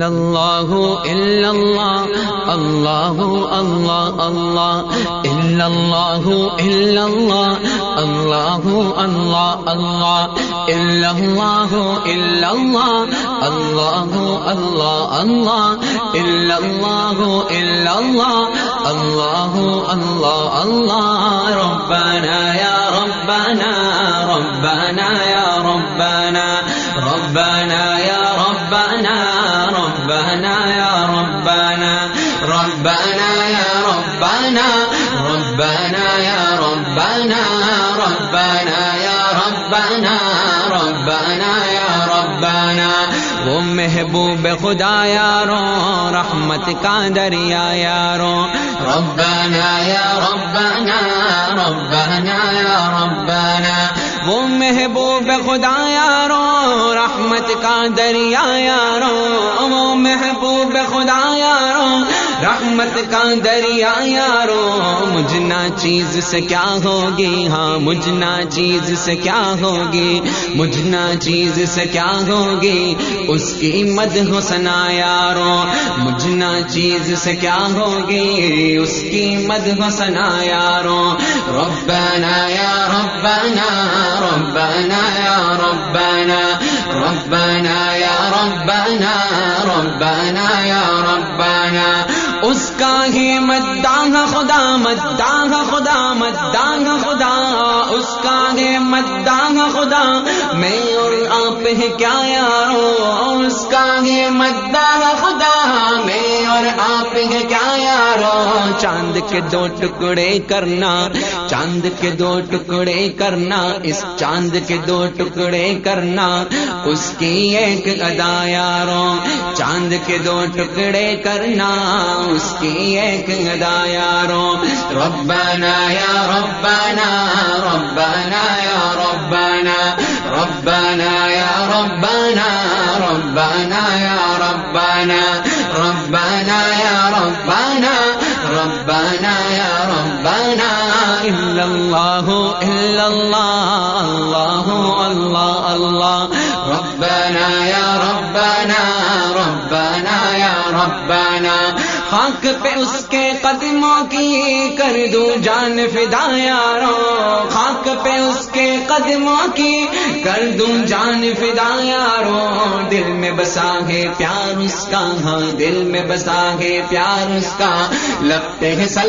إلا الله إلا الله الله الله الله إلا الله إلا الله الله الله الله إلا الله إلا الله الله ربنا يا ربنا ربنا يا ربنا ربنا ربنا ربنا يا ربنا ربنا يا ربنا ربنا يا ربنا ربنا يا ربنا. وہ محبوب خدا یارو رحمت کا دریا یارو. ربنا یا ربنا ربنا وہ محبوب خدا یارو، رحمت کا دریا یارو، وہ محبوب خدا یارو، رحمت کا دریا یارو مجھنا چیز سے کیا ہوگی؟ ہاں مجھنا چیز سے کیا ہوگی؟ مجھنا چیز سے کیا ہوگی؟ اس کی مد حسنا یارو مجھنا چیز سے کیا ہوگی؟ اس کی مد حسنا یارو ربنا یا ربنا ربنا یا ربنا ربنا یا ربنا ربنا یا ربنا. اس کا ہی مداح خدا مداح خدا مداح خدا. اس کا ہی مداح خدا. میں اور آپ ہے کیا یارو؟ اس کا ہی مداح خدا. کے دو ٹکڑے کرنا، چاند کے دو ٹکڑے کرنا، اس چاند کے دو ٹکڑے کرنا، اس کی ایک ادا یارو چاند کے دو ٹکڑے کرنا، اس کی ایک ادا یارو ربنا یا ربنا ربنا یا ربنا ربنا یا ربنا ربنا اللہ اللہ اللہ اللہ. ربنا یا ربنا ربنا یا ربنا. خاک پہ اس کے قدموں کی کر دوں جان فدا یارو. خاک پہ اس کے قدموں کی کر دوں جان فدا یارو. دل میں بسا ہے پیار اس کا ہاں دل میں بسا ہے پیار اس کا. لگتے ہیں سل